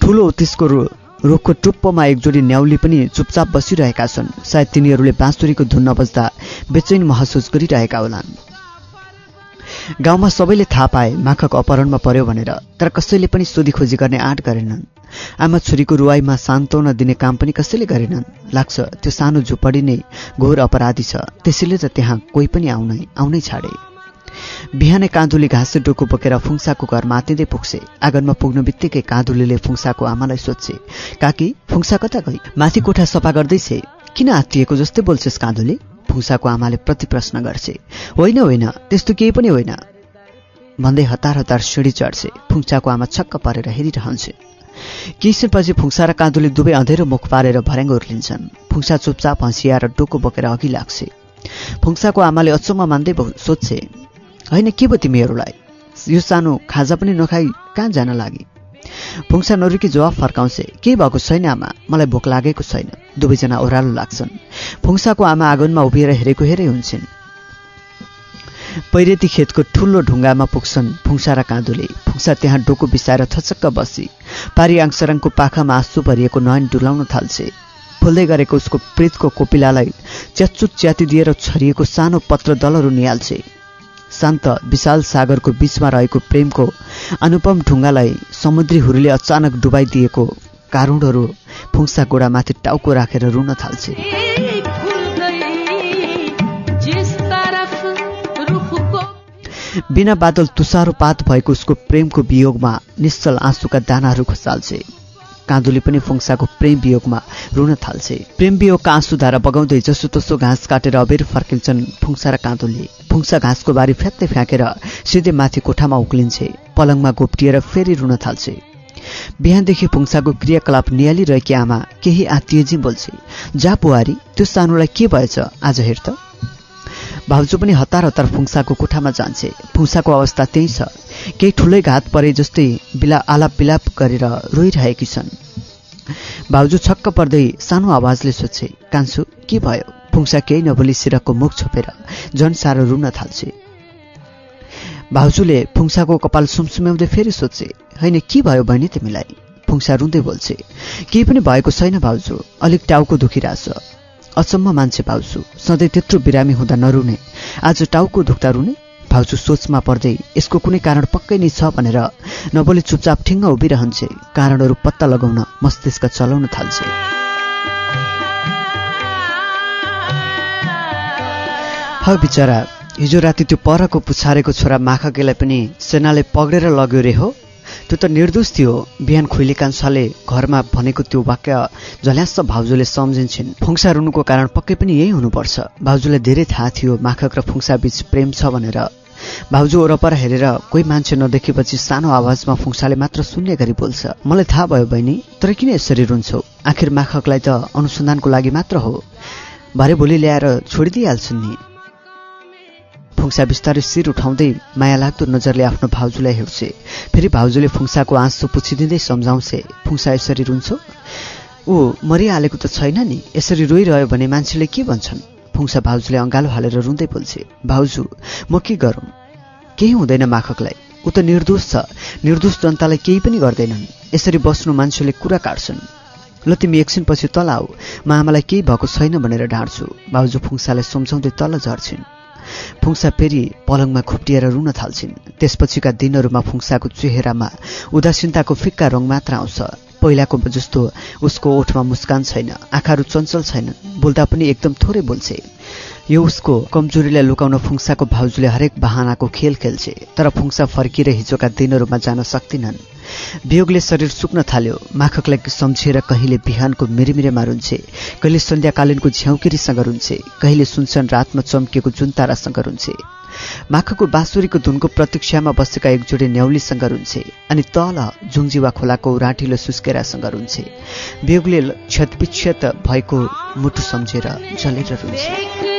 ठुलो उत्तिसको रो रुखको टुप्पोमा एकजोडी न्याउली पनि चुपचाप बसिरहेका छन्। सायद तिनीहरूले बाँसुरीको धुन नबज्दा बेचैन महसुस गरिरहेका होलान्। गाउँमा सबैले थाहा पाए माखक अपहरणमा पर्यो भनेर तर कसैले पनि सोधीखोजी गर्ने आँट गरेनन्। आमा छोरीको रुवाईमा सान्त्वना दिने काम पनि कसैले गरेनन्। लाग्छ त्यो सानो झुपडी नै घोर अपराधी छ। त्यसैले त त्यहाँ कोही पनि आउनै आउनै छाडे। बिहानै काँधुली घाँसे डोको बोकेर फुङ्साको घर मातिँदै पुग्छे आँगनमा पुग्नु बित्तिकै काँधुलीले फुङ्साको आमालाई सोध्छे काकी फुङ्सा कता गई? माथि कोठा सफा गर्दैछे? किन आत्तिएको जस्तै बोल्छेस् काँधुली? फुङ्साको आमाले प्रति प्रश्न गर्छे। होइन होइन त्यस्तो केही पनि होइन। भन्दै हतार हतार सिँढी चढ्छे। फुङ्साको आमा छक्क परेर हेरिरहन्छे। केही क्षणपछि फुङ्सा र काँधुली दुवै अँधेरो मुख पारेर भर्याङ उर्लिन्छन्। फुङ्सा चुपचाप र डोको बोकेर अघि लाग्छे। फुङ्साको आमाले अचम्म मान्दै सोध्छे होइन के भयो तिमीहरूलाई? यो सानो खाजा पनि नखाई कहाँ जान लागि? फुङ्सा नरुकी जवाफ फर्काउँछे केही भएको छैन आमा? मलाई भोक लागेको छैन। दुवैजना ओह्रालो लाग्छन्। फुङ्साको आमा आँगनमा उभिएर हेरेको हेरै हुन्छन्। पैरेती खेतको ठुलो ढुङ्गामा पुग्छन् फुङ्सा र काँदुले फुङ्सा त्यहाँ डोको बिसाएर थचक्क बसी। पारी आङसरङको पाखामा आँसु भरिएको नयन डुलाउन थाल्छे। फुल्दै गरेको उसको प्रेतको कोपिलालाई च्याचुत च्यातिदिएर छरिएको सानो पत्र दलहरू निहाल्छे। शान्त विशाल सागरको बीचमा रहेको प्रेमको अनुपम ढुङ्गालाई समुद्री हुरीले अचानक डुबाइदिएको कारुणहरू फुङ्सा गोडामाथि टाउको राखेर रुन थाल्छे। बिना बादल तुसारो पात भएको उसको प्रेमको वियोगमा निश्चल आँसुका दानाहरू खसाल्छे। काँदुली पनि फुङ्साको प्रेम वियोगमा रुन थाल्छे। प्रेम वियोगका आँसुधारा बगाउँदै जसोतसो घाँस काटेर अबेर फर्किन्छन् फुङ्सा र काँदुली फुङ्सा घाँसको बारी फ्यात्तै फ्याँकेर सिधै माथि कोठामा उक्लिन्छे। पलङमा घोप्टिएर फेरि रुन थाल्छे। बिहानदेखि फुङ्साको क्रियाकलाप निहालिरहेकी आमा केही आत्तिएजी बोल्छे जा बुहारी त्यो सानोलाई के भएछ? आज हेर त। भाउजू पनि हतार हतार फुङ्साको कोठामा जान्छे। फुङ्साको अवस्था त्यही छ। केही ठुलै घात परे जस्तै बिला आलाप बिलाप गरेर रोइरहेकी छन्। भाउजू छक्क पर्दै सानो आवाजले सोध्छे कान्सु के भयो? फुङ्सा केही नबोली सिरकको मुख छोपेर झन् साह्रो रुन थाल्छे। भाउजूले फुङ्साको कपाल सुमसुम्याउँदै फेरि सोध्छे होइन के भयो बहिनी तिमीलाई? फुङ्सा रुँदै बोल्छे केही पनि भएको छैन भाउजू अलिक टाउको दुखिरहेछ। अचम्म मान्छे भाउजू सधैँ त्यत्रो बिरामी हुँदा नरुने। आज टाउको दुख्दा रुने। भाउजू सोचमा पर्दै यसको कुनै कारण पक्कै नै छ भनेर नबोली चुपचाप ठिङ्ग उभिरहन्छे। कारणहरू पत्ता लगाउन मस्तिष्क चलाउन थाल्छे। ह बिचरा हिजो राति त्यो परको पुछारेको छोरा माखकेलाई पनि सेनाले पक्रेर लग्यो रे हो? त्यो त निर्दोष थियो। बिहान खुइली कान्छाले घरमा भनेको त्यो वाक्य झल्यास भाउजूले सम्झिन्छन्। फुङ्सा रुनुको कारण पक्कै पनि यही हुनुपर्छ। भाउजूलाई धेरै थाहा थियो माखक र फुङ्सा बीच प्रेम छ भनेर। भाउजू वरपर हेरेर कोही मान्छे नदेखेपछि सानो आवाजमा फुङ्साले मात्र सुन्ने गरी बोल्छ। मलाई थाहा भयो बहिनी तर किन यसरी रुन्छौ? आखिर माखकलाई त अनुसन्धानको लागि मात्र हो। भरे भोलि ल्याएर छोडिदिइहाल्छन् नि। फुङ्सा बिस्तारै शिर उठाउँदै माया लाग्दो नजरले आफ्नो भाउजूलाई हेर्छे। फेरि भाउजूले फुङ्साको आँसु पुछिदिँदै सम्झाउँछे फुङ्सा यसरी रुन्छ? ऊ मरिहालेको त छैन नि यसरी रोइरह्यो भने मान्छेले के भन्छन्? फुङ्सा भाउजूले अँगालो हालेर रुँदै बोल्छे भाउजू म के गरौँ? केही हुँदैन माखकलाई। ऊ त निर्दोष छ। निर्दोष जनतालाई केही पनि गर्दैनन्। यसरी बस्नु मान्छेले कुरा काट्छन्। ल तिमी एकछिनपछि तल आऊ। म आमालाई केही भएको छैन भनेर ढाँड्छु भाउजू फुङ्सालाई सम्झाउँदै तल झर्छिन्। फुङ्सा फेरि पलङमा खुप्टिएर रुन थाल्छिन्। त्यसपछिका दिनहरूमा फुङ्साको चेहेरामा उदासीनताको फिक्का रङ मात्र आउँछ। पहिलाको जस्तो उसको ओठमा मुस्कान छैन आँखाहरू चञ्चल छैनन् बोल्दा पनि एकदम थोरै बोल्छे। यो उसको कमजोरीलाई लुकाउन फुङ्साको भाउजूले हरेक बहानाको खेल खेल्छे तर फुङ्सा फर्किएर हिजोका दिनहरूमा जान सक्दिनन् वियोगले शरीर सुक्न थाल्यो। माखकलाई सम्झेर कहिले बिहानको मिरिमिरेमा रुन्छे कहिले सन्ध्याकालीनको झ्याउकिरीसँग रुन्छे कहिले सुनसन रातमा चम्किएको जुन तारासँग रुन्छे। माखको बाँसुरीको धुनको प्रतीक्षामा बसेका एक जोडी न्याउलीसँग रुन्छे अनि तल जुङजीवा खोलाको राठिलो सुस्केरासँग रुन्छे। वियोगले क्षतविक्षत भएको मुटु सम्झेर जलेर रुन्छे।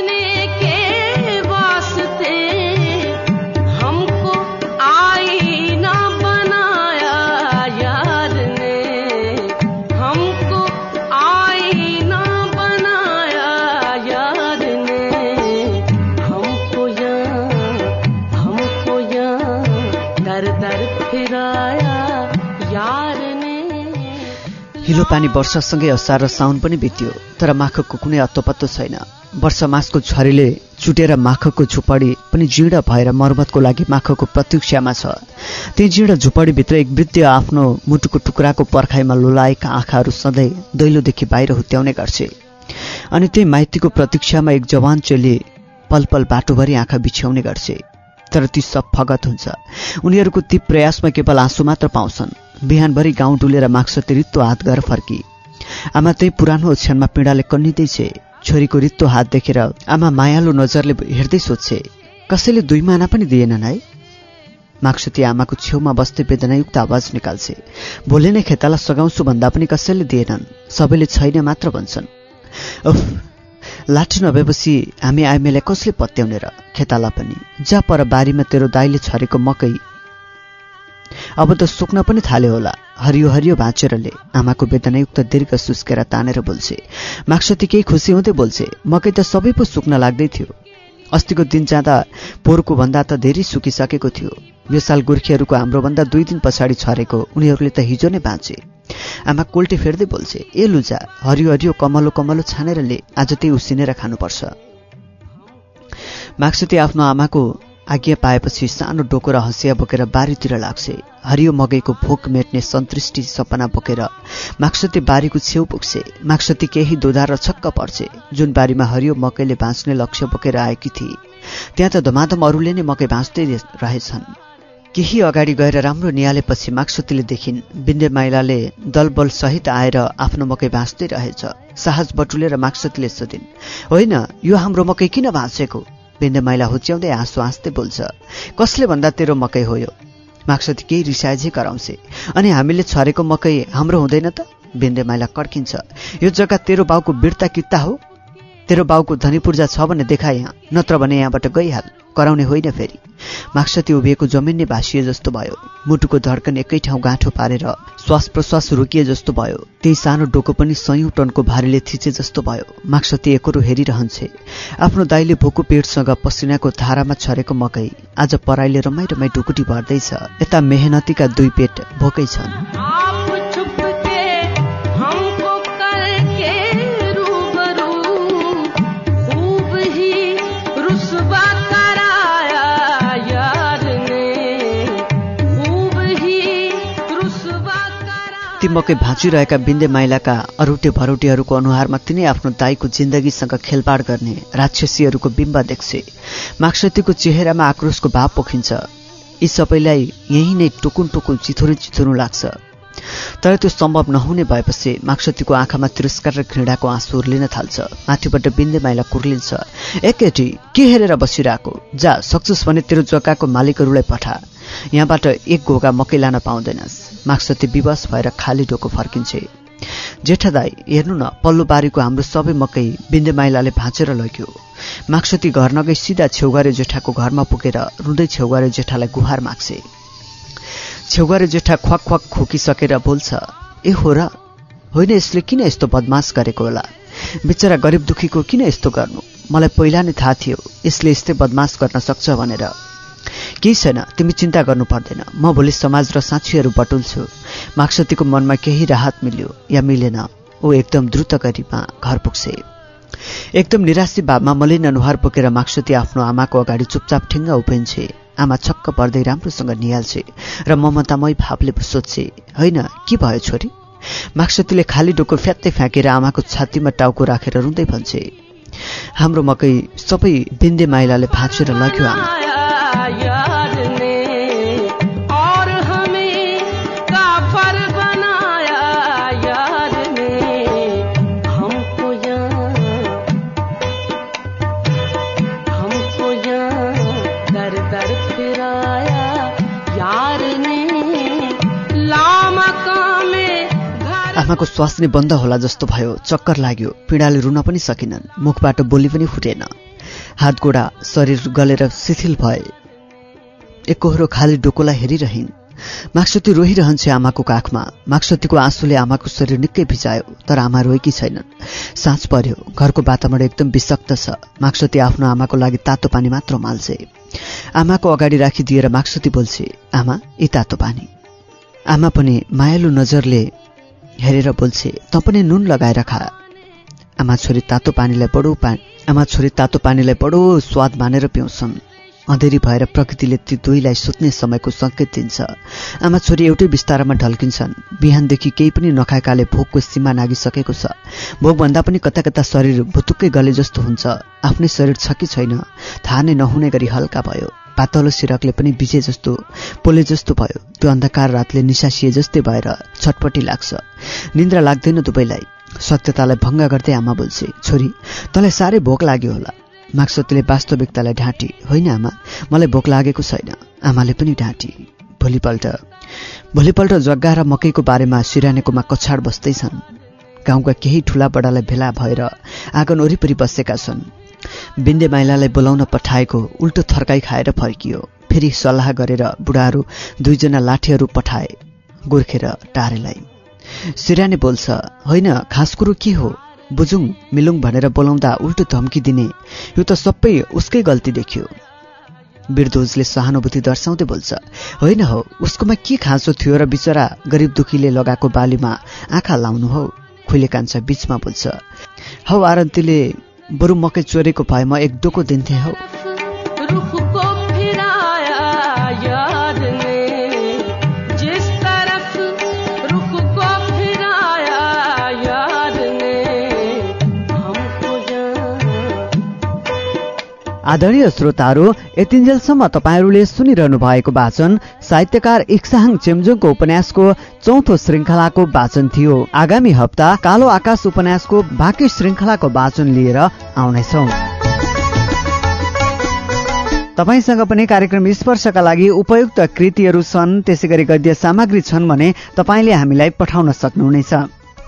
हिलो पानी वर्षसँगै असार र साउन पनि बित्यो तर माखकको कुनै अत्तोपत्तो छैन। वर्ष मासको झरीले चुटेर माखकको झुपडी पनि जीर्ण भएर मर्मतको लागि माखकको प्रतीक्षामा छ। त्यही जीर्ण झुपडीभित्र एक वृद्ध आफ्नो मुटुको टुक्राको पर्खाइमा लोलाएका आँखाहरू सधैँ दैलोदेखि बाहिर हुत्याउने गर्छे। अनि त्यही माइतीको प्रतीक्षामा एक जवान चेली पल पल बाटोभरि आँखा बिछ्याउने गर्छे। तर ती सब फगत हुन्छ। उनीहरूको ती प्रयासमा केवल आँसु मात्र पाउँछन्। बिहानभरि गाउँ डुलेर माग्छ रित्तो हात गरेर फर्की। आमा त्यही पुरानो ओछ्यानमा पीडाले कन्निँदै छे। छोरीको रित्तो हात देखेर आमा मायालु नजरले हेर्दै सोध्छे कसैले दुई माना पनि दिएनन् है माग्सती आमाको छेउमा बस्दै वेदनायुक्त आवाज निकाल्छे भोलि नै खेताला सघाउँछु भन्दा पनि कसैले दिएनन्। सबैले छैन मात्र भन्छन्। उफ लाठी नभएपछि हामी आइमेलाई कसले पत्याउने र? खेताला पनि। जा पर बारीमा तेरो दाइले छरेको मकै अब त सुक्न पनि थाल्यो होला। हरियो हरियो भाँचेरले आमाको वेदनायुक्त दीर्घ सुस्केर तानेर बोल्छे। माक्सती केही खुसी हुँदै बोल्छे मकै त सबै पो सुक्न लाग्दै थियो। अस्तिको दिन जाँदा पोहोरको भन्दा त धेरै सुकिसकेको थियो। यो साल गोर्खीहरूको हाम्रोभन्दा दुई दिन पछाडि छरेको उनीहरूले त हिजो नै बाँचे। आमा कोल्टे फेर्दै बोल्छे ए लुजा हरियो हरियो कमलो कमलो छानेर ले आज त्यही उसिनेर खानुपर्छ। माक्सती आफ्नो आमाको आज्ञा पाएपछि सानो डोको र हँसिया बोकेर बारीतिर लाग्छे। हरियो मगैको भोक मेट्ने सन्तुष्टि सपना बोकेर माक्सती बारीको छेउ पुग्छे। माक्सती केही दोधा र छक्क पर्छे। जुन बारीमा हरियो मकैले भाँच्ने लक्ष्य बोकेर आएकी थिए त्यहाँ त धमाधम अरूले नै मकै भाँच्दै रहेछन्। केही अगाडि गएर राम्रो निहालेपछि माक्सतीले देखिन् बिन्दे माइलाले दलबल सहित आएर आफ्नो मकै भाँच्दै रहेछ। साहस बटुलेर माक्सतीले सोधिन् होइन यो हाम्रो मकै किन भाँचेको? बिन्दे माइला हुच्याउँदै हाँसो हाँस्दै बोल्छ कसले भन्दा तेरो मकै हो यो? माक्सती केही रिसाइझै कराउँछे। अनि हामीले छरेको मकै हाम्रो हुँदैन त? बिन्दे माइला कड्किन्छ यो जग्गा तेरो बाउको बिर्ता कित्ता हो? तेरो बाउको धनी पूर्जा छ भने देखा यहाँ नत्र भने यहाँबाट गइहाल कराउने होइन फेरि। माक्सती उभिएको जमिन नै भाँसिए जस्तो भयो। मुटुको धड्कन एकै ठाउँ गाँठो पारेर श्वास प्रश्वास रोकिए जस्तो भयो। त्यही सानो डोको पनि सयौँ टनको भारीले थिचे जस्तो भयो। माक्सती एकरो हेरिरहन्छे। आफ्नो दाइले भोको पेटसँग पसिनाको धारामा छरेको मकै आज पराइले रमाइ रमाइ ढुकुटी भर्दैछ। यता मेहनतीका दुई पेट भोकै छन्। मकै भाँचिरहेका बिन्दे माइलाका अरूटे भरौटेहरूको अनुहारमा तिनै आफ्नो दाईको जिन्दगीसँग खेलपाड गर्ने राक्षसीहरूको बिम्ब देख्छे। माक्सतीको चेहरामा आक्रोशको भाव पोखिन्छ। यी सबैलाई यही नै टुकुन टुकुन चिथुरो चिथुरो लाग्छ। तर त्यो सम्भव नहुने भएपछि माक्सतीको आँखामा तिरस्कार र घृणाको आँसु उर्लिन थाल्छ। माथिबाट बिन्दे माइला कुर्लिन्छ एककेटी के हेरेर बसिरहेको? जा सक्छस् भने तेरो जग्गाको मालिकहरूलाई पठा। यहाँबाट एक घोगा मकै लान पाउँदैनस्। माक्सती विवश भएर खाली डोको फर्किन्छे। जेठा दाई हेर्नु न पल्लो बारीको हाम्रो सबै मकै बिन्दे माइलाले भाँचेर लग्यो। माक्सती घर नगई सिधा छेउगारे जेठाको घरमा पुगेर रुँदै छेउगारे जेठालाई गुहार माग्छे। छेउगारे जेठा ख्वाक ख्वाक खोकिसकेर बोल्छ ए हो र होइन यसले किन यस्तो बदमास गरेको होला? बिचरा गरिब दुखीको किन यस्तो गर्नु? मलाई पहिला नै थाहा थियो यसले यस्तै बदमास गर्न सक्छ भनेर। केही छैन तिमी चिन्ता गर्नु पर्दैन। म भोलि समाज र साक्षीहरू बटुल्छु। माक्सतीको मनमा केही राहत मिल्यो या मिलेन। ऊ एकदम द्रुत गतिमा घर पुग्छे एकदम निराशी भावमा मलिन अनुहार बोकेर माक्सती आफ्नो आमाको अगाडि चुपचाप ठिङ्ग उभिन्छे। आमा छक्क पर्दै राम्रोसँग निहाल्छे र ममतामय भावले सोध्छे होइन के भयो छोरी? माक्सतीले खाली डोको फ्यात्तै फ्याँकेर आमाको छातीमा टाउको राखेर रुँदै भन्छे हाम्रो मकै सबै बिन्दे माइलाले भाँचेर लग्यो आमा। आमाको श्वास नै बन्द होला जस्तो भयो। चक्कर लाग्यो। पीडाले रुन पनि सकिनन्। मुखबाट बोली पनि फुटेन। हात गोडा शरीर गलेर शिथिल भए। एकहोरो खाली डोकोलाई हेरिरहन्। माक्सती रोइरहन्छे आमाको काखमा। माक्सतीको आँसुले आमाको शरीर निकै भिजायो तर आमा रोएकी छैनन्। साँझ पर्यो। घरको वातावरण एकदम विषक्त छ। माक्सती आफ्नो आमाको लागि तातो पानी मात्र माल्छे। आमाको अगाडि राखिदिएर माक्सती बोल्छे आमा यी तातो पानी। आमा पनि मायालु नजरले हेरेर बोल्छे त पनि नुन लगाएर खा। आमा छोरी तातो पानीलाई बडो पा आमा छोरी तातो पानीलाई बडो स्वाद मानेर पिउँछन्। अँधेरी भएर प्रकृतिले ती दुईलाई सुत्ने समयको सङ्केत दिन्छ। आमा छोरी एउटै बिस्तारामा ढल्किन्छन्। बिहानदेखि केही पनि नखाएकाले भोकको सीमा नागिसकेको छ। भोकभन्दा पनि कता कता शरीर भुतुक्कै गले जस्तो हुन्छ। आफ्नै शरीर छ कि छैन थाहा नै नहुने गरी हल्का भयो। पातलो सिरकले पनि बिजे जस्तो पोले जस्तो भयो। त्यो अन्धकार रातले निसासिए जस्तै भएर छटपटी लाग्छ। निन्द्रा लाग्दैन दुवैलाई सत्यतालाई भङ्ग गर्दै आमा बोल्छे छोरी तँलाई साह्रै भोक लाग्यो होला। माक्सतीले वास्तविकतालाई ढाँटी। होइन आमा मलाई भोक लागेको छैन। आमाले पनि ढाँटी। भोलिपल्ट भोलिपल्ट जग्गा र मकैको बारेमा सिरानेकोमा कछाड बस्दैछन् गाउँका केही ठुला बडालाई भेला भएर आँगन वरिपरि बसेका छन्। बिन्दे माइलालाई बोलाउन पठाएको उल्टो थर्काई खाएर फर्कियो। फेरि सल्लाह गरेर बुढाहरू दुईजना लाठीहरू पठाए गोर्खेर टारेलाई। सिराने बोल्छ होइन खास कुरो के हो? बुझुङ मिलुङ भनेर बोलाउँदा उल्टो धम्की दिने। यो त सबै उसकै गल्ती देखियो। बिरदोजले सहानुभूति दर्शाउँदै बोल्छ होइन हौ उसकोमा के खाँचो थियो र बिचरा गरिब दुखीले लगाएको बालीमा आँखा लाउनु हौ? खुले कान्छा बिचमा बोल्छ हौ आरन्तीले बरु मकै चोरेको भए एक डोको दिन्थे हौ आदरणीय श्रोताहरू यतिन्जेलसम्म तपाईँहरूले सुनिरहनु भएको वाचन साहित्यकार इक्साहाङ चेम्जोङको उपन्यासको चौथो श्रृङ्खलाको वाचन थियो। आगामी हप्ता कालो आकाश उपन्यासको बाँकी श्रृङ्खलाको वाचन लिएर आउनेछौँ। तपाईँसँग पनि कार्यक्रम स्पर्शका लागि उपयुक्त कृतिहरू छन् त्यसै गरी गद्य सामग्री छन् भने तपाईँले हामीलाई पठाउन सक्नुहुनेछ।